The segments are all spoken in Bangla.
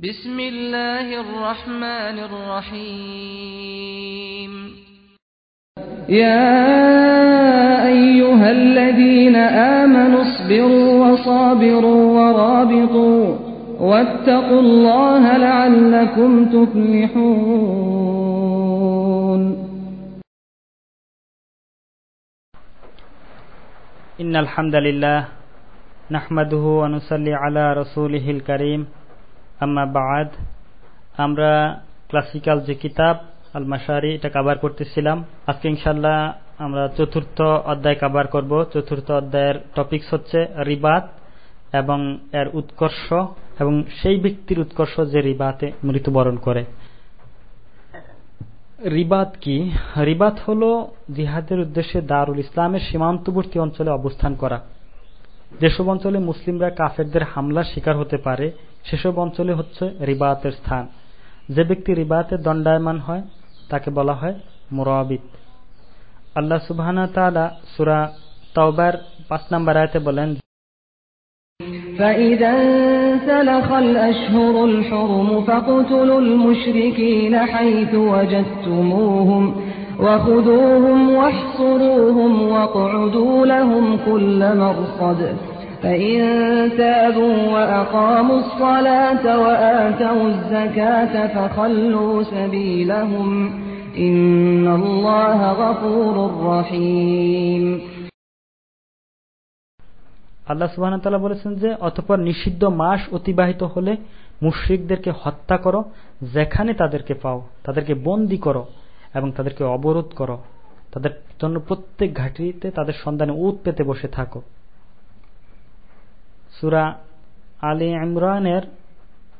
بسم الله الرحمن الرحيم. يا أيها الذين آمنوا اصبروا وصابروا ورابطوا واتقوا الله لعلكم تفلحون. إن الحمد لله نحمده ونصلي على رسوله الكريم. আম্মা বাদ আমরা ক্লাসিক্যাল যে কিতাব আল মাসারি এটা কাবার করতেছিলাম। আজকে ইনশাল্লাহ আমরা চতুর্থ অধ্যায় কাবার করব। চতুর্থ অধ্যায়ের টপিকস হচ্ছে রিবাত এবং এর উৎকর্ষ এবং সেই ব্যক্তির উৎকর্ষ যে রিবাতে মৃত্যুবরণ করে। রিবাত কি? রিবাত হল জিহাদের উদ্দেশ্যে দারুল ইসলামের সীমান্তবর্তী অঞ্চলে অবস্থান করা। যেসব অঞ্চলে মুসলিমরা কাফেরদের হামলার শিকার হতে পারে সেসব অঞ্চলে হচ্ছে রিবাতের স্থান যে ব্যক্তি রিবাতে দণ্ডায়মান হয় তাকে বলা হয় মুরাবিত আল্লাহ সুবাহ সুরা তওবার পাঁচ নম্বর আয়তে বলেন فإذا انسلخ الأشهر الحرم فاقتلوا المشركين حيث وجدتموهم وخذوهم واحصروهم واقعدوا لهم كل مرصد فإن تابوا وأقاموا الصلاة وآتوا الزكاة فخلوا سبيلهم إن الله غفور رحيم আল্লাহ সুবাহ বলেছেন যে অতপর নিষিদ্ধ মাস অতিবাহিত হলে মুশ্রিকদেরকে হত্যা করো যেখানে তাদেরকে পাও তাদেরকে বন্দি করো এবং তাদেরকে অবরোধ করো তাদের জন্য প্রত্যেক ঘাটিতে তাদের সন্ধানে উত পেতে বসে থাকো সুরা আলী ইমরানের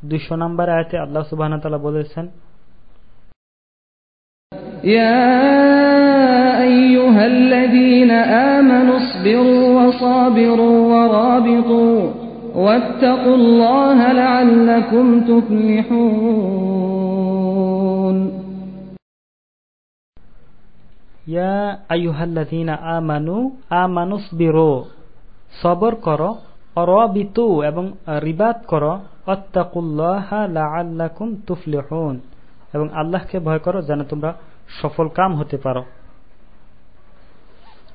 দুইশো নম্বর আয়তে আল্লাহ সুবাহ বলেছেন يا أيها الذين آمنوا اصبروا وصابروا ورابطوا واتقوا الله لعلكم تفلحون ইয়া আইহাল্লাযীনা আমানু আমানুসবিরু সবর করো অরবিতু এবং রিবাত করো অত্তাকুল্লাহা তুফলিহুন। এবং আল্লাহকে ভয় করো যেন তোমরা সফল কাম হতে পারো।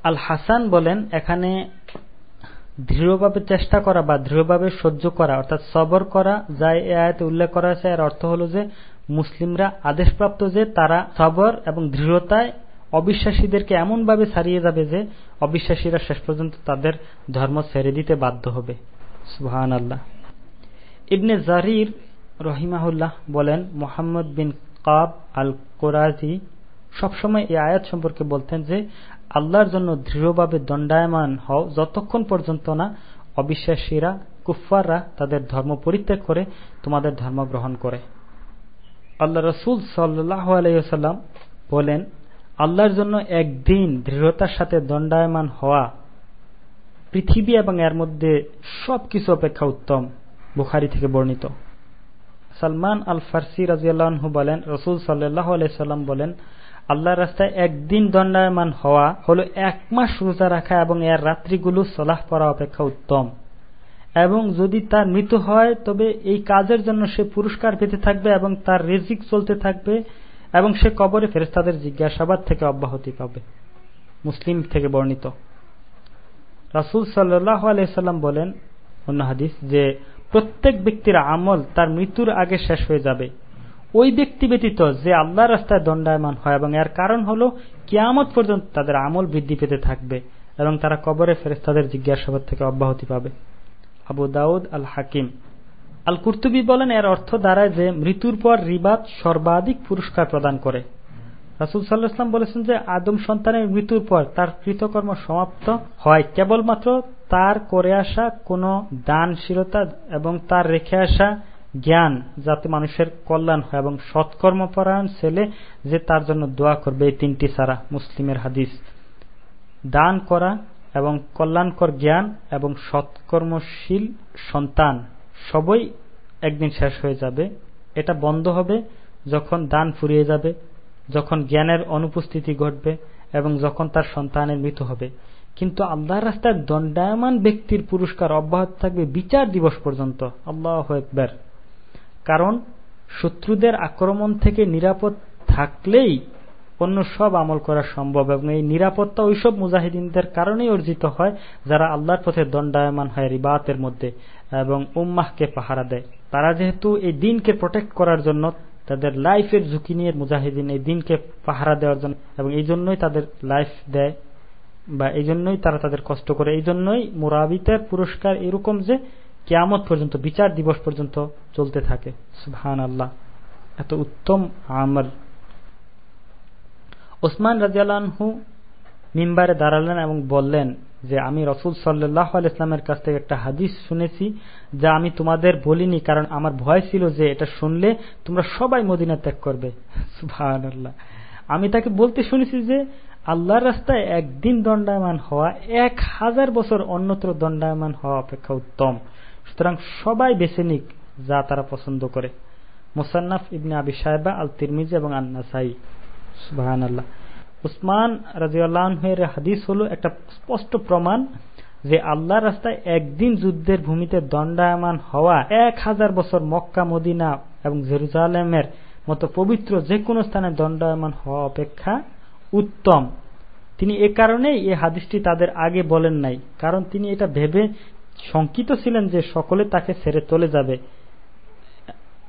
আল হাসান বলেন, এখানে দৃঢ়ভাবে চেষ্টা করা বা দৃঢ়ভাবে সহ্য করা, অর্থাৎ সবর করা, যা এ আয়তে উল্লেখ করা হয়েছে এর অর্থ হল যে, মুসলিমরা আদেশপ্রাপ্ত যে তারা সবর এবং দৃঢ়তায় অবিশ্বাসীদেরকে এমনভাবে ছাড়িয়ে যাবে যে অবিশ্বাসীরা শেষ পর্যন্ত তাদের ধর্ম ছেড়ে দিতে বাধ্য হবে। ইবনে জারির রহিমাহুল্লাহ বলেন, মোহাম্মদ বিন কাব আল কোরআজি সবসময় এই আয়াত সম্পর্কে বলতেন যে, আল্লাহর জন্য দৃঢ়ভাবে দণ্ডায়মান হও যতক্ষণ পর্যন্ত না অবিশ্বাসীরা কুফাররা তাদের ধর্ম পরিত্যাগ করে, তোমাদের ধর্ম গ্রহণ করে। আল্লাহ রসুল সাল্লাহ আলাইসাল্লাম বলেন আল্লাহর জন্য একদিন দৃঢ়তার সাথে দণ্ডায়মান হওয়া পৃথিবী এবং এর মধ্যে সবকিছু অপেক্ষা উত্তম, বুখারি থেকে বর্ণিত। সালমান আল ফার্সি রাজিয়াল্লাহু বলেন, রসুল সাল্লাহ আলাইসাল্লাম বলেন, আল্লাহর রাস্তায় একদিন দণ্ডায়মান হওয়া হলো এক মাস রোজা রাখা এবং এর রাত্রিগুলো সলাহ পড়া অপেক্ষা উত্তম। এবং যদি তার মৃত্যু হয়, তবে এই কাজের জন্য সে পুরস্কার পেতে থাকবে এবং তার রেজিক চলতে থাকবে এবং সে কবরে ফেরেস্তাদের জিজ্ঞাসাবাদ থেকে অব্যাহতি পাবে। মুসলিম থেকে বর্ণিত। রাসুল সাল্লাহ আলাইসাল্লাম বলেন অন্য হাদিস যে, প্রত্যেক ব্যক্তির আমল তার মৃত্যুর আগে শেষ হয়ে যাবে। ওই ব্যক্তি ব্যতীত যে আল্লাহ রাস্তায় দণ্ডায়মান হয় এবং এর কারণ হল কিয়ামত পর্যন্ত তাদের আমল বৃদ্ধি পেতে থাকবে এবং তারা কবরে ফেরেস্তাদের জিজ্ঞাসাবাদ থেকে অব্যাহতি পাবে। আবু দাউদ আল হাকিম আল কুর্তুবি বলেন, এর অর্থ দাঁড়ায় যে মৃত্যুর পর রিবাত সর্বাধিক পুরস্কার প্রদান করে। রাসুল সাল্লাহাম বলেছেন যে, আদম সন্তানের মৃত্যুর পর তার কৃতকর্ম সমাপ্ত হয়। কেবলমাত্র তার করে আসা কোন দানশীলতা এবং তার রেখে আসা জ্ঞান যাতে মানুষের কল্যাণ হয় এবং সৎকর্মপরায়ণ ছেলে যে তার জন্য দোয়া করবে, এই তিনটি সারা মুসলিমের হাদিস। দান করা এবং কল্যাণকর জ্ঞান এবং সৎকর্মশীল সন্তান সবই একদিন শেষ হয়ে যাবে। এটা বন্ধ হবে যখন দান ফুরিয়ে যাবে, যখন জ্ঞানের অনুপস্থিতি ঘটবে এবং যখন তার সন্তানের মৃত্যু হবে। কিন্তু আল্লাহর রাস্তায় দণ্ডায়মান ব্যক্তির পুরস্কার অব্যাহত থাকবে বিচার দিবস পর্যন্ত। আল্লাহ একবার কারণ শত্রুদের আক্রমণ থেকে নিরাপদ থাকলেই অন্য সব আমল করা সম্ভব এবং এই নিরাপত্তা ওইসব মুজাহিদিনদের কারণেই অর্জিত হয়, যারা আল্লাহর পথে দণ্ডায়মান হয় রিবাতের মধ্যে। এবং উম্মাহকে পাহারা দেয়। তারা যেহেতু এই দিনকে প্রোটেক্ট করার জন্য তাদের লাইফের ঝুঁকি নিয়ে মুজাহিদিন এই দিনকে পাহারা দেওয়ার জন্য এবং এই জন্যই তাদের লাইফ দেয় বা এই জন্যই তারা তাদের কষ্ট করে। এই জন্যই মুরাবিতের পুরস্কার এরকম যে কেয়ামত পর্যন্ত, বিচার দিবস পর্যন্ত চলতে থাকে। সুহান আল্লাহ এত উত্তম আমল। ওসমান রাজিয়ালহু মিম্বারে দাঁড়ালেন এবং বললেন যে আমি রসুল সাল্লাহ ইসলামের কাছ থেকে একটা হাদিস শুনেছি যা আমি তোমাদের বলিনি, কারণ আমার ভয় ছিল যে এটা শুনলে তোমরা সবাই মদিনা ত্যাগ করবে। আমি তাকে বলতে শুনেছি যে আল্লাহর রাস্তায় একদিন দণ্ডায়মান হওয়া, এক হাজার বছর অন্যত্র দণ্ডায়মান হওয়া অপেক্ষা উত্তম। সুতরাং সবাই বেছে নিক যা তারা পছন্দ করে। মোসান্নাফ ইবনে আবি সাহেবা আল তিরমিজ এবং আন্নাসাই। সুবাহান আল্লাহ উসমান রাজিউল্লাহের হাদিস হল একটা স্পষ্ট প্রমাণ যে আল্লাহ রাস্তায় একদিন যুদ্ধের ভূমিতে দণ্ডায়মান হওয়া, এক হাজার বছর মক্কা, মদিনা এবং জেরুজালেমের মতো পবিত্র যে কোনো স্থানে দণ্ডায়মান হওয়া অপেক্ষা উত্তম। তিনি এ কারণেই এই হাদিসটি তাদের আগে বলেন নাই, কারণ তিনি এটা ভেবে শঙ্কিত ছিলেন যে সকলে তাকে ছেড়ে চলে যাবে।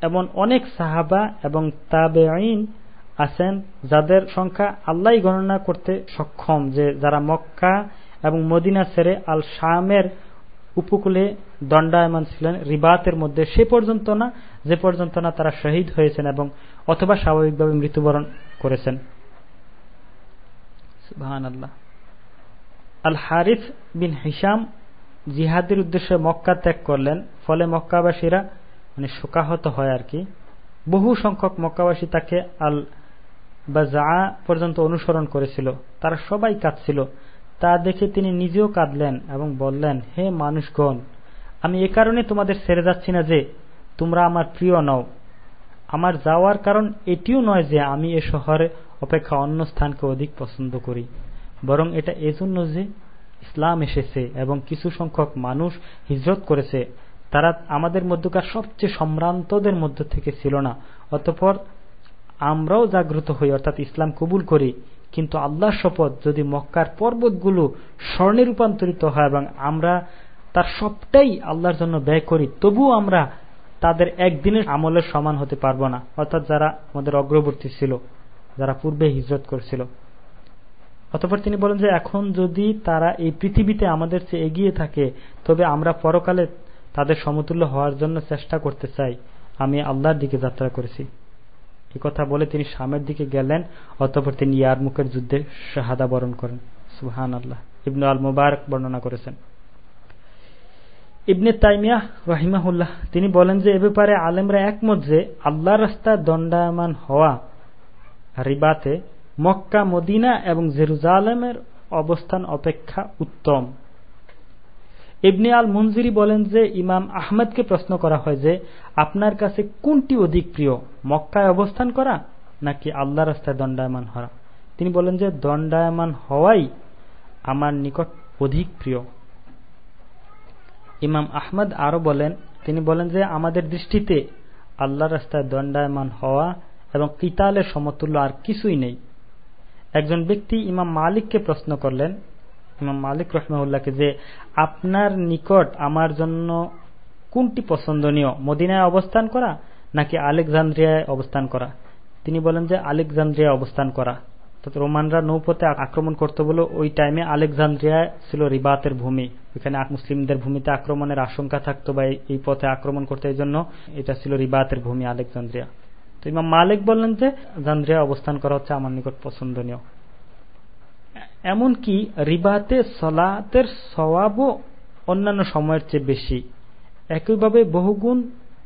এমন অনেক সাহাবা এবং তাবে আইন আছেন, যাদের সংখ্যা আল্লাহ গণনা করতে সক্ষম, যে যারা মক্কা এবং মদিনা ছেড়ে আল শামের উপকূলে দণ্ডায়মান ছিলেন, রিবাতের মধ্যে সে পর্যন্ত না, যে পর্যন্ত না তারা শহীদ হয়েছেন এবং অথবা স্বাভাবিকভাবে মৃত্যুবরণ করেছেন। আল হারিফ বিন হিসাম জিহাদের উদ্দেশ্যে মক্কা ত্যাগ করলেন, ফলে মক্কাবাসীরা মানে শোকাহত হয় আর কি। বহু সংখ্যক মক্কাবাসী তাকে আল বা যা পর্যন্ত অনুসরণ করেছিল, তারা সবাই কাঁদছিল। তা দেখে তিনি নিজেও কাঁদলেন এবং বললেন, হে মানুষগণ, আমি এ কারণে তোমাদের ছেড়ে যাচ্ছি না যে তোমরা আমার প্রিয় নও। আমার যাওয়ার কারণ এটিও নয় যে আমি এ শহরে অপেক্ষা অন্য স্থানকে অধিক পছন্দ করি, বরং এটা এজন্য যে ইসলাম এসেছে এবং কিছু সংখ্যক মানুষ হিজরত করেছে। তারা আমাদের মধ্যকার সবচেয়ে সম্ভ্রান্তদের মধ্য থেকে ছিল না, অতপর আমরাও জাগ্রত হই, অর্থাৎ ইসলাম কবুল করি। কিন্তু আল্লাহ শপথ, যদি মক্কার পর্বতগুলো স্বর্ণে রূপান্তরিত হয় এবং আমরা তার সবটাই আল্লাহর জন্য ব্যয় করি, তবুও আমরা তাদের একদিনের আমলের সমান হতে পারব না। অর্থাৎ যারা আমাদের অগ্রবর্তী ছিল, যারা পূর্বে হিজরত করেছিল। অতপর তিনি বলেন যে, এখন যদি তারা এই পৃথিবীতে আমাদের চেয়ে এগিয়ে থাকে, তবে আমরা পরকালে তাদের সমতুল্য হওয়ার জন্য চেষ্টা করতে চাই। আমি আল্লাহর দিকে যাত্রা করেছি। এ কথা বলে তিনি সামের দিকে গেলেন, অতপর তিনি ইয়ারমুখের যুদ্ধে শাহাদা বরণ করেন। সুহান আল্লাহ ইবনু আল মুবারক বর্ণনা করেছেন। ইবনে তাইমিয়া রহিমাহুল্লাহ, তিনি বলেন যে, এ ব্যাপারে আলেমরা একমত যে আল্লাহ রাস্তায় দণ্ডায়মান হওয়া রিবাতে মক্কা, মদিনা এবং জেরুজালেমের অবস্থান অপেক্ষা উত্তম। ইবনে আল মঞ্জুরি বলেন যে ইমাম আহমদকে প্রশ্ন করা হয় যে, আপনার কাছে কোনটি অধিক প্রিয়, মক্কায় অবস্থান করা নাকি আল্লাহ রাস্তায় দণ্ডায়মান হওয়া? তিনি বলেন যে, দণ্ডায়মান হওয়াই আমার নিকট অধিক প্রিয়। ইমাম আহমদ আরও বলেন, তিনি বলেন যে, আমাদের দৃষ্টিতে আল্লাহ রাস্তায় দণ্ডায়মান হওয়া এবং কিতালের সমতুল্য আর কিছুই নেই। একজন ব্যক্তি ইমাম মালিককে প্রশ্ন করলেন মালিক রহমাউল্লাহকে যে আপনার নিকট আমার জন্য কোনটি পছন্দনীয়? মদিনায় অবস্থান করা নাকি আলেকজান্দ্রিয়ায় অবস্থান করা? তিনি বলেন যে আলেকজান্দ্রিয়ায় অবস্থান করা। রোমানরা নৌপথে আক্রমণ করতে বলে ওই টাইমে আলেকজান্দ্রিয়া ছিল রিবাতের ভূমি। এখানে মুসলিমদের ভূমিতে আক্রমণের আশঙ্কা থাকতো বা এই পথে আক্রমণ করতে এই জন্য এটা ছিল রিবাতের ভূমি আলেকজান্দ্রিয়া। তো ইমাম মালিক বললেন যে জান্দ্রিয়া অবস্থান করা হচ্ছে আমার নিকট পছন্দনীয়। এমনকি রিবাতে সলাতের স্বভাবও অন্যান্য সময়ের চেয়ে বেশি। একইভাবে বহুগুণ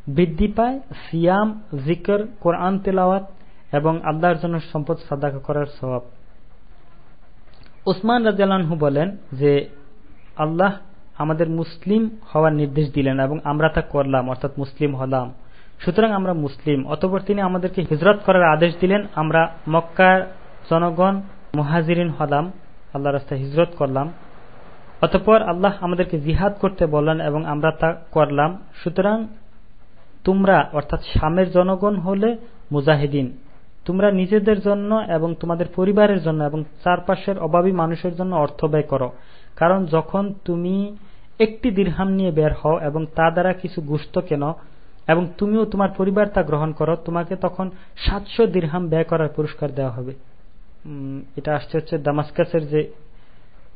বৃদ্ধি পায় সিয়াম, জিকর, কোরআন তেলাওয়াত এবং আল্লাহর জন্য সম্পদ সাদাকা করার স্বভাব ওসমান রাজু বলেন যে, আল্লাহ আমাদের মুসলিম হওয়ার নির্দেশ দিলেন এবং আমরা তা করলাম, অর্থাৎ মুসলিম হলাম। সুতরাং আমরা মুসলিম। অতপর তিনি আমাদেরকে হিজরত করার আদেশ দিলেন। আমরা মক্কার জনগণ মহাজিরিন হলাম আল্লাহ রাস্তায় হিজরত করলাম। অতপর আল্লাহ আমাদেরকে জিহাদ করতে বললেন এবং আমরা তা করলাম। সুতরাং তোমরা, অর্থাৎ শামের জনগণ হলে মুজাহিদিন। তোমরা নিজেদের জন্য এবং তোমাদের পরিবারের জন্য এবং চারপাশের অভাবী মানুষের জন্য অর্থ ব্যয় করো। কারণ যখন তুমি একটি দীর্হাম নিয়ে বের হও এবং তা দ্বারা কিছু গুস্ত কেন এবং তুমিও তোমার পরিবার তা গ্রহণ করো, তোমাকে তখন সাতশো দীর্হাম ব্যয় করার পুরস্কার দেওয়া হবে। এটা আসছে হচ্ছে দামাস্কাসের যে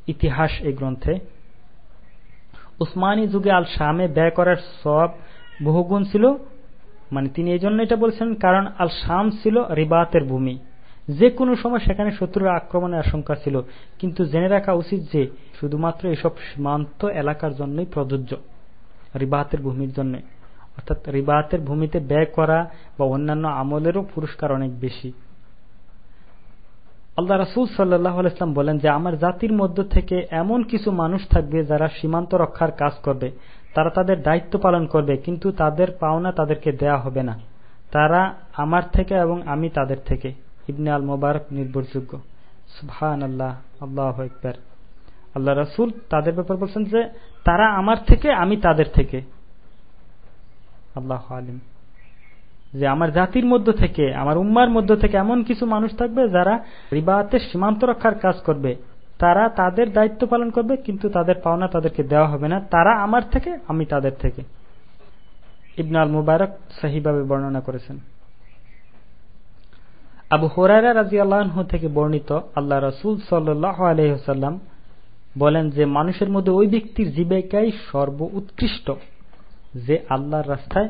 ইতিহাস এই গ্রন্থে। উসমানী যুগে আল শামে ব্যয় করার সব বহুগুণ ছিল। মানে তিনি এই জন্য এটা বলছেন, কারণ আল শাম ছিল রিবাতের ভূমি। যে কোনো সময় সেখানে শত্রুর আক্রমণের আশঙ্কা ছিল। কিন্তু জেনে রাখা উচিত যে, শুধুমাত্র এসব সীমান্ত এলাকার জন্যই প্রযোজ্য, রিবাতের ভূমির জন্য। অর্থাৎ রিবাতের ভূমিতে ব্যয় করা বা অন্যান্য আমলেরও পুরস্কার অনেক বেশি। আল্লাহ রাসুল সাল্লাহ ইসলাম বলেন যে আমার জাতির মধ্য থেকে এমন কিছু মানুষ থাকবে যারা সীমান্ত রক্ষার কাজ করবে। তারা তাদের দায়িত্ব পালন করবে, কিন্তু তাদের পাওনা তাদেরকে দেয়া হবে না। তারা আমার থেকে এবং আমি তাদের থেকে। ইবনে আল মোবারক নির্ভরযোগ্য। সুহান আল্লাহ আল্লাহ একবার আল্লাহ রাসুল তাদের ব্যাপার বলছেন যে তারা আমার থেকে, আমি তাদের থেকে। আল্লাহ আলিম। যে আমার জাতির মধ্য থেকে, আমার উম্মার মধ্য থেকে এমন কিছু মানুষ থাকবে যারা রিবাতের সীমান্ত রক্ষার কাজ করবে। তারা তাদের দায়িত্ব পালন করবে, কিন্তু তাদের পাওনা তাদেরকে দেওয়া হবে না। তারা আমার থেকে, আমি তাদের থেকে। ইবনাল মুবারক সাহিভাবে বর্ণনা করেছেন। আবু হোরারা রাজি আল্লাহ থেকে বর্ণিত আল্লাহ রসুল আলহ্লাম বলেন যে, মানুষের মধ্যে ওই ব্যক্তির জীবিকাই সর্ব উৎকৃষ্ট যে আল্লাহর রাস্তায়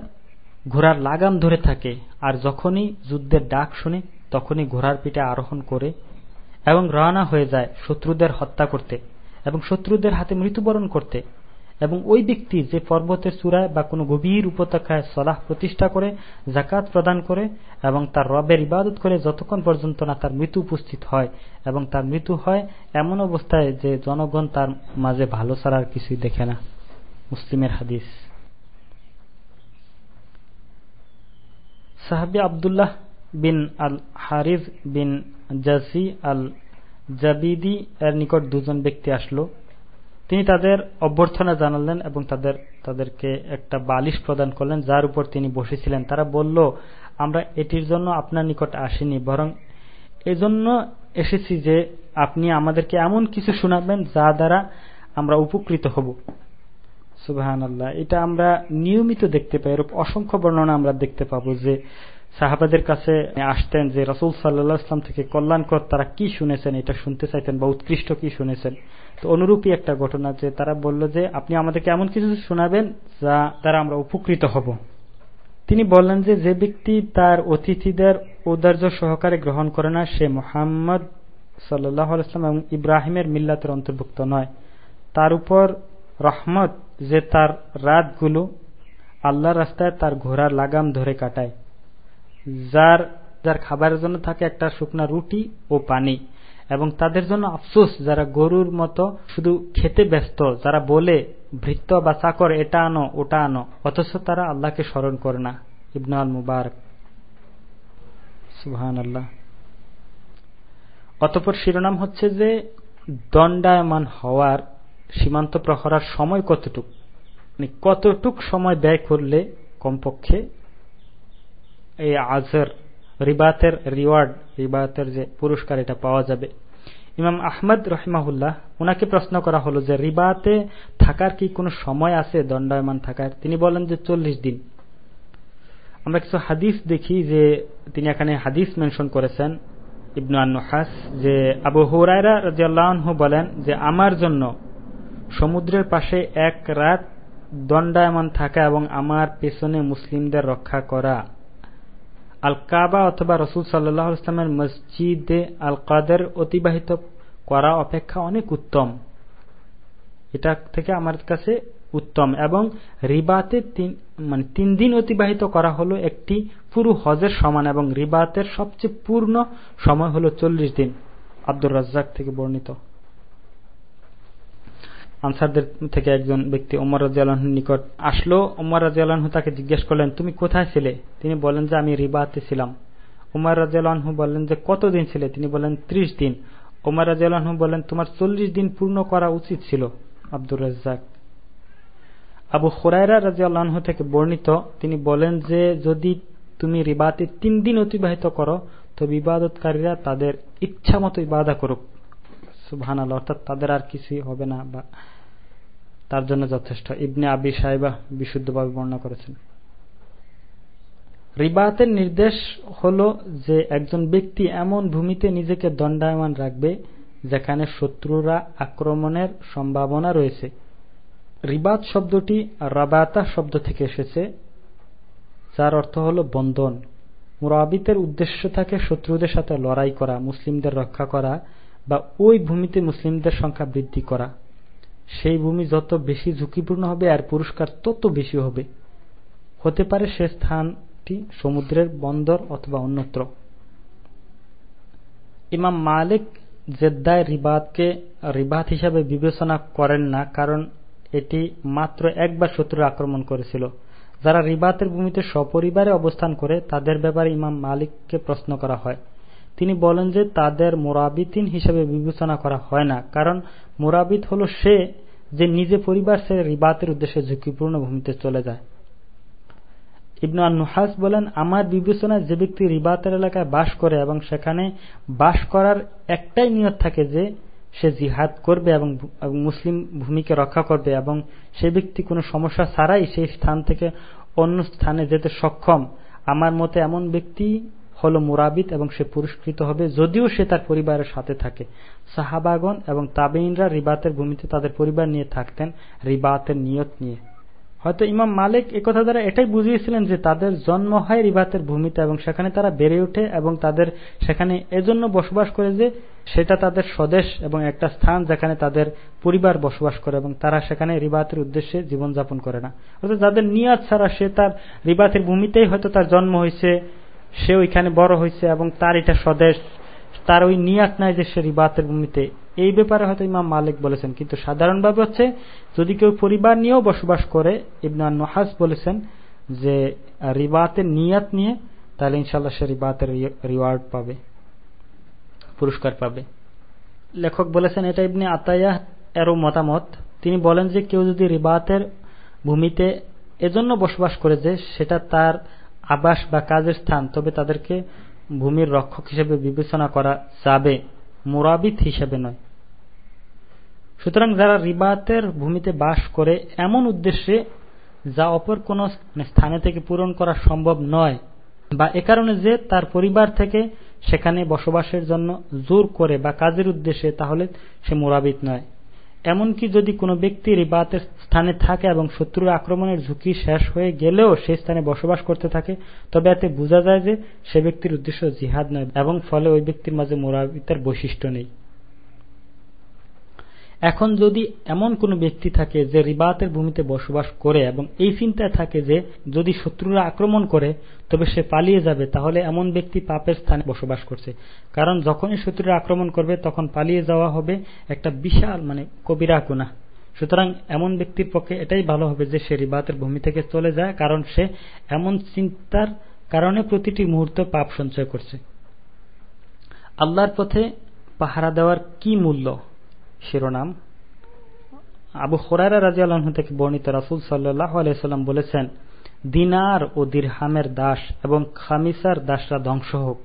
ঘোড়ার লাগাম ধরে থাকে, আর যখনই যুদ্ধের ডাক শুনে তখনই ঘোড়ার পিঠে আরোহণ করে এবং রওনা হয়ে যায় শত্রুদের হত্যা করতে এবং শত্রুদের হাতে মৃত্যুবরণ করতে এবং ওই ব্যক্তি যে পর্বতের চূড়ায় বা কোনো গভীর উপত্যকায় সলাহ প্রতিষ্ঠা করে জাকাত প্রদান করে এবং তার রবের ইবাদত করে যতক্ষণ পর্যন্ত না তার মৃত্যু উপস্থিত হয় এবং তার মৃত্যু হয় এমন অবস্থায় যে জনগণ তার মাঝে ভালো ছাড়ার কিছুই দেখে না। মুসলিমের হাদিস। সাহাবি আবদুল্লাহ বিন আল হারিজ বিন জাসি আল জাবিদি এর নিকট দুজন ব্যক্তি আসলো। তিনি তাদের অভ্যর্থনা জানালেন এবং তাদের, তাদেরকে একটা বালিশ প্রদান করলেন, যার উপর তিনি বসেছিলেন। তারা বলল, আমরা এটির জন্য আপনার নিকট আসিনি, বরং এজন্য এসেছি যে আপনি আমাদেরকে এমন কিছু শোনাবেন যা দ্বারা আমরা উপকৃত হব। সুবাহান আল্লাহ এটা আমরা নিয়মিত দেখতে পাই। এরূপ অসংখ্য বর্ণনা আমরা দেখতে পাবো যে সাহাবাদের কাছে আসতেন যে রসুল সাল্লাহ ইসলাম থেকে কল্যাণকর তারা কি শুনেছেন, এটা শুনতে চাইতেন বা উৎকৃষ্ট কি শুনেছেন। তো অনুরূপই একটা ঘটনা যে তারা বলল যে, আপনি আমাদেরকে এমন কিছু শোনাবেন যা দ্বারা আমরা উপকৃত হব। তিনি বললেন যে যে ব্যক্তি তার অতিথিদের ঔদার্য সহকারে গ্রহণ করে না, সে মোহাম্মদ সাল্লাহ ইসলাম এবং ইব্রাহিমের মিল্লাতের অন্তর্ভুক্ত নয়। তার উপর রহমত যে তার রাতগুলো আল্লাহর রাস্তায় তার ঘোড়ার লাগাম ধরে কাটায়। যার যার খাবারের জন্য থাকে একটা শুকনা রুটি ও পানি। এবং তাদের জন্য আফসোস, যারা গরুর মতো শুধু খেতে ব্যস্ত, যারা বলে, ভৃত্য বা চাকর, এটা আনো, ওটা আনো। অথচ তারা আল্লাহকে স্মরণ করে না। ইবনু আল মুবারক। আল্লাহ অতপর শিরোনাম হচ্ছে যে, দণ্ডায়মান হওয়ার সীমান্ত প্রহরার সময় কতটুক? মানে কতটুক সময় ব্যয় করলে কমপক্ষে এই আজর রিবাতের রিওয়ার্ড, রিবাতের যে পুরস্কার এটা পাওয়া যাবে? ইমাম আহমদ রহিমাহুল্লাহ ওনাকে প্রশ্ন করা হলো যে রিবাতে থাকার কি কোনো সময় আছে? দণ্ডায়মান থাকার। তিনি বলেন যে চল্লিশ দিন। আমরা কিছু হাদিস দেখি যে তিনি এখানে হাদিস মেনশন করেছেন ইবনু আন্নহাস যে আবু হুরায়রা রাজিয়াল্লাহ বলেন যে আমার জন্য সমুদ্রের পাশে এক রাত দণ্ডায়মান থাকা এবং আমার পেছনে মুসলিমদের রক্ষা করা। আল কাবা অথবা রসুল সাল্লাহ ইসলামের মসজিদে আল কাদের অতিবাহিত করা অপেক্ষা অনেক উত্তম। এটা থেকে আমার কাছে উত্তম এবং রিবাতে মানে তিন দিন অতিবাহিত করা হলো একটি পুরো হজের সমান এবং রিবাতের সবচেয়ে পূর্ণ সময় হলো চল্লিশ দিন। আব্দুর রাজ্জাক থেকে বর্ণিত। আনসারদের থেকে একজন ব্যক্তি ওমর রাজিয়ালহ নিকট আসলো। ওমর রাজিয়ালহ তাকে জিজ্ঞেস করলেন, তুমি কোথায় ছিলে? তিনি বলেন যে, আমি রিবাতে ছিলাম। উমর রাজিয়ালহ বললেন যে, কতদিন ছিলে? তিনি বলেন ত্রিশ দিন। ওমর রাজিয়ালহ বলেন তোমার চল্লিশ দিন পূর্ণ করা উচিত ছিল। আব্দুর রাজ্জাক। আবু খুরাইরা রাজি আল্লাহ থেকে বর্ণিত, তিনি বলেন যে, যদি তুমি রিবাতে তিন দিন অতিবাহিত করো, তো বিবাদতকারীরা তাদের ইচ্ছা মতো ইবাদা করুক। সুবহান আল্লাহ অর্থাৎ তাদের আর কিছুই হবে না বা তার জন্য যথেষ্ট। ইবনে আবি সাহেবা বিশুদ্ধভাবে বর্ণনা করেছেন। রিবাতের নির্দেশ হল যে একজন ব্যক্তি এমন ভূমিতে নিজেকে দণ্ডায়মান রাখবে যেখানে শত্রুরা আক্রমণের সম্ভাবনা রয়েছে। রিবাত শব্দটি রাবাতা শব্দ থেকে এসেছে, যার অর্থ হল বন্ধন। মুরাবিতের উদ্দেশ্য থাকে শত্রুদের সাথে লড়াই করা, মুসলিমদের রক্ষা করা বা ওই ভূমিতে মুসলিমদের সংখ্যা বৃদ্ধি করা। সেই ভূমি যত বেশি ঝুঁকিপূর্ণ হবে আর পুরস্কার তত বেশি হবে। হতে পারে সে স্থানটি সমুদ্রের বন্দর অথবা অন্যত্র। ইমাম মালিক জেদ্দায় রিবাতকে রিবাত হিসাবে বিবেচনা করেন না, কারণ এটি মাত্র একবার শত্রুর আক্রমণ করেছিল। যারা রিবাতের ভূমিতে সপরিবারে অবস্থান করে, তাদের ব্যাপারে ইমাম মালিককে প্রশ্ন করা হয়। তিনি বলেন যে তাদের মোরাবিতিন হিসেবে বিবেচনা করা হয় না, কারণ মোরাবিত হল সে যে নিজে পরিবার ছেড়ে রিবাতের উদ্দেশ্যে ঝুঁকিপূর্ণ ভূমিতে চলে যায়। ইবনু নুহাস বলেন, আমার বিবেচনায় যে ব্যক্তি রিবাতের এলাকায় বাস করে এবং সেখানে বাস করার একটাই নিয়ত থাকে যে সে জিহাদ করবে এবং মুসলিম ভূমিকে রক্ষা করবে এবং সে ব্যক্তি কোনো সমস্যা ছাড়াই সেই স্থান থেকে অন্য স্থানে যেতে সক্ষম। আমার মতে এমন ব্যক্তি হল মুরাবিত এবং সে পুরস্কৃত হবে যদিও সে তার পরিবারের সাথে থাকে। সাহাবাগন এবং তাবেইনরা রিবাতের ভূমিতে তাদের পরিবার নিয়ে থাকতেন, রিবাতের নিয়ত নিয়ে। হয়তো ইমাম মালিক একথা দ্বারা এটাই বুঝিয়েছিলেন যে তাদের জন্ম হয় রিবাতের ভূমিতে এবং সেখানে তারা বেড়ে ওঠে এবং তাদের সেখানে এজন্য বসবাস করে যে সেটা তাদের স্বদেশ এবং একটা স্থান যেখানে তাদের পরিবার বসবাস করে এবং তারা সেখানে রিবাতের উদ্দেশ্যে জীবনযাপন করে না। অর্থাৎ যাদের নিয়াত ছাড়া সে তার রিবাতের ভূমিতেই হয়তো তার জন্ম হয়েছে সে ওইখানে বড় হয়েছে এবং তার এটা স্বদেশ। তার ওই নিয়াত নাই যে সে রিবাতের ভূমিতে। এই ব্যাপারে হয়তো ইমাম মালিক বলেছেন। কিন্তু সাধারণভাবে হচ্ছে, যদি কেউ পরিবার নিয়েও বসবাস করে, ইবনা নহাজ বলেছেন যে, রিবাতের নিয়াত নিয়ে, তাহলে ইনশাল্লাহ সে রিবাতের রিওয়ার্ড পাবে, পুরস্কার পাবে। লেখক বলেছেন, এটা ইবনে আতায়া এরও মতামত। তিনি বলেন যে, কেউ যদি রিবাতের ভূমিতে এজন্য বসবাস করে যে, সেটা তার আবাস বা কাজের স্থান, তবে তাদেরকে ভূমির রক্ষক হিসেবে বিবেচনা করা যাবে, মোরাবিত হিসেবে নয়। সুতরাং যারা রিবাতের ভূমিতে বাস করে, এমন উদ্দেশ্যে যা অপর কোন স্থানে থেকে পূরণ করা সম্ভব নয়, বা এ কারণে যে তার পরিবার থেকে সেখানে বসবাসের জন্য জোর করে বা কাজের উদ্দেশ্যে, তাহলে সে মোরাবিত নয়। এমনকি যদি কোনো ব্যক্তির রিবাতের স্থানে থাকে এবং শত্রুর আক্রমণের ঝুঁকি শেষ হয়ে গেলেও সেই স্থানে বসবাস করতে থাকে, তবে এতে বোঝা যায় যে সে ব্যক্তির উদ্দেশ্য জিহাদ নয় এবং ফলে ওই ব্যক্তির মাঝে মোরাবিতার বৈশিষ্ট্য নেই। এখন যদি এমন কোন ব্যক্তি থাকে যে রিবাতের ভূমিতে বসবাস করে এবং এই চিন্তায় থাকে যে যদি শত্রুরা আক্রমণ করে, তবে সে পালিয়ে যাবে, তাহলে এমন ব্যক্তি পাপের স্থানে বসবাস করছে। কারণ যখনই শত্রুরা আক্রমণ করবে, তখন পালিয়ে যাওয়া হবে একটা বিশাল মানে কবিরা গুণা সুতরাং এমন ব্যক্তির পক্ষে এটাই ভালো হবে যে সে রিবাতের ভূমি থেকে চলে যায়, কারণ সে এমন চিন্তার কারণে প্রতিটি মুহূর্ত পাপ সঞ্চয় করছে। আল্লাহর পথে পাহারা দেওয়ার কি মূল্য? শিরোনাম। আবু খোরারা রাজি আল্লাহ থেকে বর্ণিত রাসুল আলাইসাল্লাম বলেছেন, দিনার ও দিরহামের দাস এবং খামিসার দাসরা ধ্বংস হোক।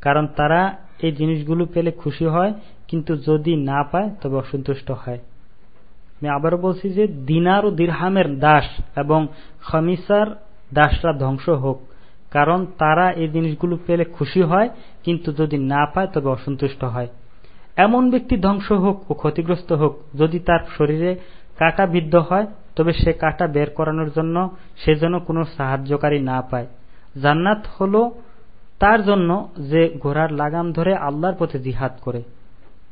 কারণ তারা এই জিনিসগুলো পেলে খুশি হয়, কিন্তু যদি না পায়, তবে অসন্তুষ্ট হয়। আমি আবারও বলছি যে, দিনার ও দিরহামের দাস এবং খামিসার দাসরা ধ্বংস হোক। কারণ তারা এই জিনিসগুলো পেলে খুশি হয়, কিন্তু যদি না পায়, তবে অসন্তুষ্ট হয়। এমন ব্যক্তি ধ্বংস হোক ও ক্ষতিগ্রস্ত হোক, যদি তার শরীরে কাটা বিদ্ধ হয়, তবে সে কাটা বের করানোর জন্য সে যেন কোনো সাহায্যকারী না পায়। জান্নাত হল তার জন্য যে ঘোড়ার লাগাম ধরে আল্লাহর পথে জিহাদ করে।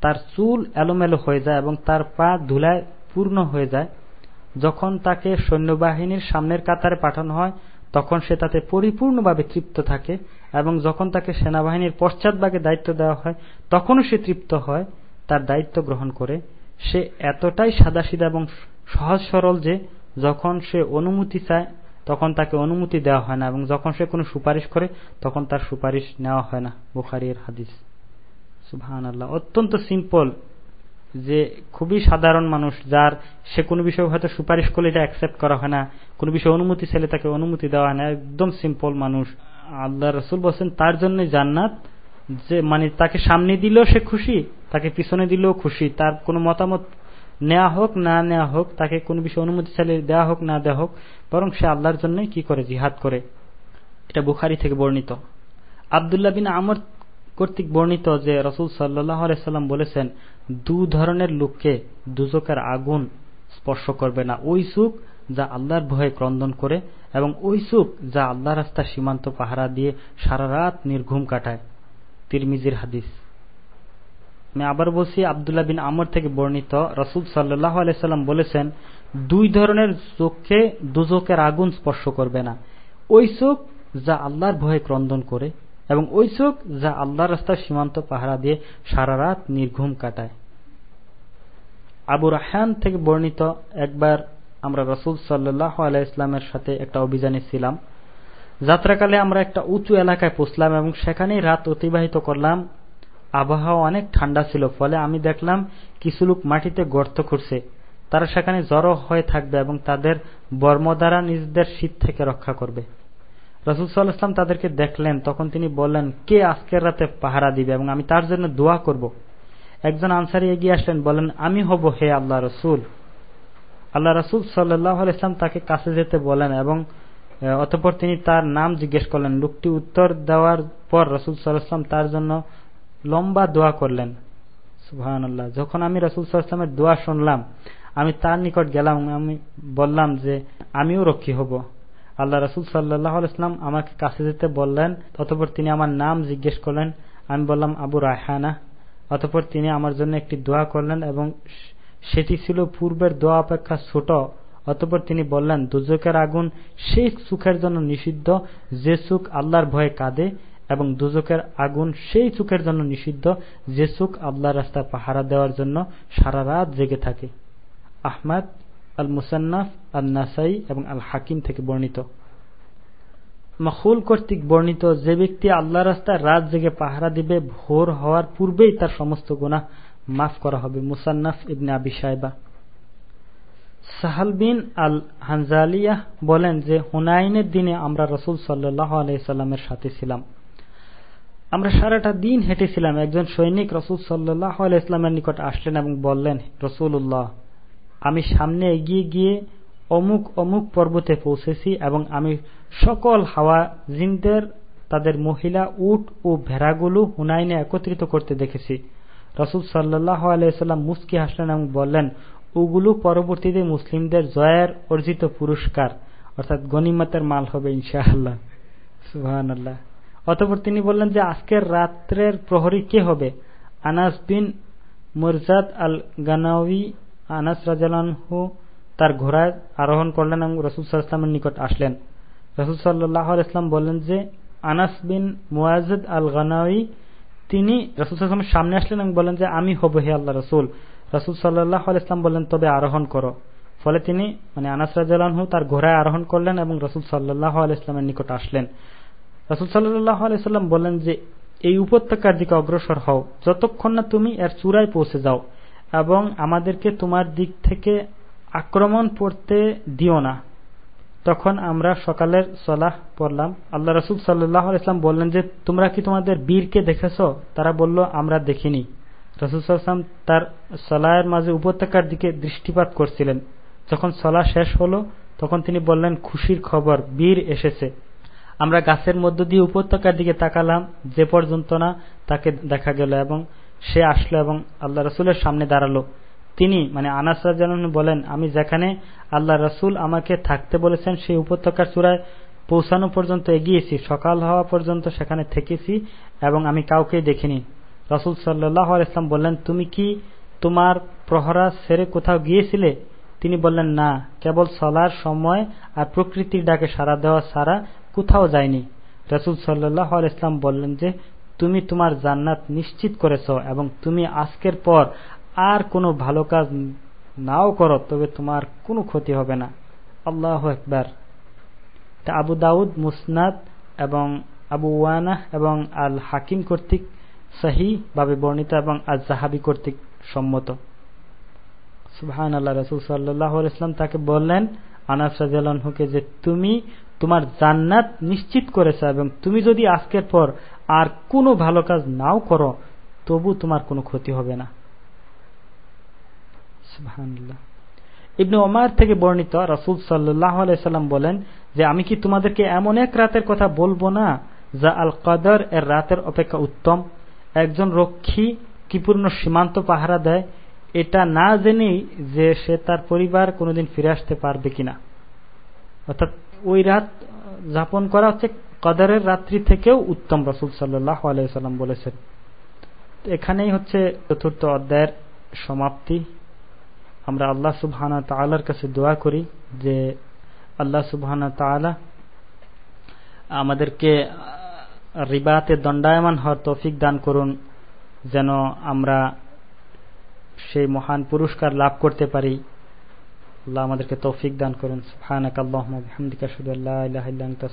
তার চুল এলোমেলো হয়ে যায় এবং তার পা ধুলায় পূর্ণ হয়ে যায়। যখন তাকে সৈন্যবাহিনীর সামনের কাতারে পাঠানো হয়, তখন সে তাতে পরিপূর্ণভাবে তৃপ্ত থাকে। এবং যখন তাকে সেনাবাহিনীর পশ্চাৎভাগে দায়িত্ব দেওয়া হয়, তখনও সে তৃপ্ত হয় তার দায়িত্ব গ্রহণ করে। সে এতটাই সাদাসিদা এবং সহজ সরল যে, যখন সে অনুমতি চায়, তখন তাকে অনুমতি দেওয়া হয় না এবং যখন সে কোনো সুপারিশ করে, তখন তার সুপারিশ নেওয়া হয় না। বুখারির হাদিস। সুহান আল্লাহ অত্যন্ত সিম্পল যে, খুবই সাধারণ মানুষ যার সে কোনো বিষয়ে হয়তো সুপারিশ করলে এটা অ্যাকসেপ্ট করা হয় না, কোনো বিষয়ে অনুমতি চাইলে তাকে অনুমতি দেওয়া হয় না। একদম সিম্পল মানুষ। আল্লাহ রসুল বলছেন, তার জন্য জান্নাত। যে মানে তাকে সামনে দিলেও সে খুশি, তাকে পিছনে দিলেও খুশি। তার কোনো মতামত নেওয়া হোক, না নেওয়া হোক, তাকে কোনো বিষয়ে অনুমতি চাইলে দেওয়া হোক, না দেওয়া হোক, বরং সে আল্লাহর জন্যই কি করে? জিহাদ করে। এটা বুখারি থেকে বর্ণিত। আবদুল্লাহ বিন আমর কর্তৃক বর্ণিত যে রসুল সাল্লাহ আলাইসাল্লাম বলেছেন, দু ধরনের লোককে দুজকের আগুন স্পর্শ করবে না। ওই সুখ যা আল্লাহর ভয়ে ক্রন্দন করে এবং ওই সুখ যা আল্লাহ রাস্তা সীমান্ত পাহারা দিয়ে সারা রাত নির্ঘুম কাটায়। তিরমিজির হাদিস। আমি আবার বলছি, আবদুল্লাহ বিন আমর থেকে বর্ণিত রসুল সাল্লাহ আলাইসাল্লাম বলেছেন, দুই ধরনের চোখকে দুজকের আগুন স্পর্শ করবে না। ওই চোখ যা আল্লাহর ভয়ে ক্রন্দন করে এবং ওই চোখ যা আল্লাহ রাস্তার সীমান্ত পাহারা দিয়ে সারা রাত নির্ঘুম কাটায়। আবু রাহান থেকে বর্ণিত একবার আমরা রসুল সাল্লাহ আলাইসলামের সাথে একটা অভিযানে ছিলাম। যাত্রাকালে আমরা একটা উঁচু এলাকায় পৌঁছলাম এবং সেখানেই রাত অতিবাহিত করলাম। আবহাওয়া অনেক ঠান্ডা ছিল, ফলে আমি দেখলাম কিছু লোক মাটিতে গর্ত করছে তারা সেখানে জড়ো হয়ে থাকবে এবং তাদের বর্ম দ্বারা নিজেদের শীত থেকে রক্ষা করবে। রসুল সাল্লাহাম তাদেরকে দেখলেন, তখন তিনি বললেন, কে আজকের রাতে পাহারা দিবে এবং আমি তার জন্য দোয়া করব? একজন আনসারি এগিয়ে আসলেন বলেন আমি হব হে আল্লাহ রসুল। আল্লাহ রসুল সাল্লাহ ইসলাম তাকে কাছে যেতে বলেন এবং অতপর তিনি তার নাম জিজ্ঞেস করলেন। লোকটি উত্তর দেওয়ার পর রসুল সাল্লাহাম তার জন্য লম্বা দোয়া করলেন। সুহান আল্লাহ যখন আমি রসুল সাল্লামের দোয়া শুনলাম, আমি তার নিকট গেলাম, আমি বললাম যে, আমিও রক্ষী হব। আল্লাহ রসুল সাল্লাহ ইসলাম আমাকে কাছে যেতে বললেন, অতপর তিনি আমার নাম জিজ্ঞেস করলেন। আমি বললাম, আবু রায়হানা। অতপর তিনি আমার জন্য একটি দোয়া করলেন এবং সেটি ছিল পূর্বের দোয়া অপেক্ষা ছোট, অতপর তিনি বললেন দুজকের আগুন সেই সুখের জন্য নিষিদ্ধ যে সুখ আল্লাহর ভয়ে কাঁদে, এবং দুজকের আগুন সেই সুখের জন্য নিষিদ্ধ যে সুখ আল্লাহ রাস্তা পাহারা দেওয়ার জন্য সারা রাত জেগে থাকে। আহমদ আল মুসান্নাফ আল নাসাই এবং আল হাকিম থেকে বর্ণিত। মখুল কর্তৃক বর্ণিত, যে ব্যক্তি আল্লাহ রাস্তায় রাত জেগে পাহারা দিবে, ভোর হওয়ার পূর্বেই তার সমস্ত গুণা মাফ করা হবে। মুসান্নাফ ইবনে আবি সাহেবা সাহাল বিন আল হানজালিয়া বলেন যে, হুনাইনের দিনে আমরা রসুল সাল্লাহ আলাইসাল্লামের সাথে ছিলাম। আমরা সারাটা দিন হেঁটেছিলাম। একজন সৈনিক রসুল সাল্লাহ আলাইসলামের নিকট আসলেন এবং বললেন রসুল্লাহ আমি সামনে এগিয়ে গিয়ে অমুক অমুক পর্বতে পৌঁছেছি এবং আমি সকল হাওয়া জিনদের, তাদের মহিলা উট ও ভেড়াগুলো হুনাইনে একত্রিত করতে দেখেছি। রসুল সাল্লাহ আলাইসাল্লাম মুস্কি হাসলেন এবং বললেন, ওগুলো পরবর্তীতে মুসলিমদের জয়ের অর্জিত পুরস্কার। অর্থাৎ গনিমতের মাল হবে ইনশাআল্লাহ। সুহান আল্লাহ অতপর তিনি বললেন যে, আজকের রাত্রের প্রহরী কে হবে? আনাস বিন মুরজাদ আল গানাউই আনাস রাজালহু তার ঘোড়ায় আরোহণ করলেন এবং রসুল সাল্লামের নিকট আসলেন। রসুল সাল্লাহ ইসলাম বললেন যে, আনাস বিন মুয়াজদ আল গানাউই তিনি রসুল সাল্লামের সামনে আসলেন এবং বলেন যে, আমি হব হে আল্লাহ রসুল। রসুল সাল্লাহ ইসলাম বললেন, তবে আরোহণ করো। ফলে তিনি মানে আনাস রাজালহু তার ঘোড়ায় আরোহণ করলেন এবং রসুল সাল্লাহ আলাইস্লামের নিকট আসলেন। রসুল সাল্লাহ আলাইসাল্লাম বলেন যে, এই উপত্যকার দিকে অগ্রসর হও। যতক্ষণ না তুমি এর চূড়ায় পৌঁছে যাও এবং আমাদেরকে তোমার দিক থেকে আক্রমণ পড়তে দিও না। তখন আমরা সকালের সলাহ পড়লাম। আল্লাহ রসুল সাল্লাহ ইসলাম বললেন যে, তোমরা কি তোমাদের বীরকে দেখেছ? তারা বলল, আমরা দেখিনি। রসুল সাল্লাম তার সলায়ের মাঝে উপত্যকার দিকে দৃষ্টিপাত করছিলেন। যখন সলা শেষ হল, তখন তিনি বললেন, খুশির খবর, বীর এসেছে। আমরা গাছের মধ্য দিয়ে উপত্যকার দিকে তাকালাম, যে পর্যন্ত না তাকে দেখা গেল এবং সে আসলো এবং আল্লাহ রসুলের সামনে দাঁড়াল। তিনি মানে আনাস বলেন, আমি যেখানে আল্লাহ রসুল আমাকে থাকতে বলেছেন, সেই উপত্যকার চূড়ায় পৌঁছানো পর্যন্ত এগিয়েছি। সকাল হওয়া পর্যন্ত সেখানে থেকেছি এবং আমি কাউকে দেখিনি। রসুল সাল্লাহ ইসলাম বললেন, তুমি কি তোমার প্রহরা সেরে কোথাও গিয়েছিলে? তিনি বললেন, না, কেবল সলার সময় আর প্রকৃতির ডাকে সারা দেওয়া সারা কোথাও যায়নি রসুল সাল্লাহ ইসলাম বললেন যে, তুমি তোমার জান্নাত নিশ্চিত করেছ এবং তুমি আজকের পর আর কোনো ভালো কাজ নাও করো, তবে তোমার কোনো ক্ষতি হবে না। আল্লাহ একবার তা আবু দাউদ, মুসনাদ এবং আবু ওয়ানা এবং আল হাকিম কর্তৃক সাহি ভাবে বর্ণিত এবং আজ জাহাবি কর্তৃক সম্মত। সুহান আল্লাহ রসুল সাল্লাহ ইসলাম তাকে বললেন, আনাস রাজুকে যে তুমি তোমার জান্নাত নিশ্চিত করেছে এবং তুমি যদি আজকের পর আর কোনো ভালো কাজ নাও করো, তবু তোমার কোনো ক্ষতি হবে না। ইবনু ওমার থেকে বর্ণিত রসুল আলাইসাল্লাম বলেন যে, আমি কি তোমাদেরকে এমন এক রাতের কথা বলব না, যা আল কদর এর রাতের অপেক্ষা উত্তম? একজন রক্ষী কি পূর্ণ সীমান্ত পাহারা দেয়? এটা না জেনেই যে সে তার পরিবার কোনোদিন ফিরে আসতে পারবে কিনা। অর্থাৎ ওই রাত যাপন করা হচ্ছে কদরের রাত্রি থেকেও উত্তম, রসুল সাল্লাহ বলেছেন। এখানেই হচ্ছে চতুর্থ অধ্যায়ের সমাপ্তি। আমরা আল্লাহ সুবহানা তালার কাছে দোয়া করি যে আল্লাহ সুবহানা তালা আমাদেরকে রিবাতে দণ্ডায়মান হওয়ার তৌফিক দান করুন, যেন আমরা সেই মহান পুরস্কার লাভ করতে পারি। আল্লাহ আমাদেরকে তৌফিক দান করুন। সুবহানাক আল্লাহুম্মা বিহামদিকা আশহাদু আল্লা ইলাহা ইল্লা আনতা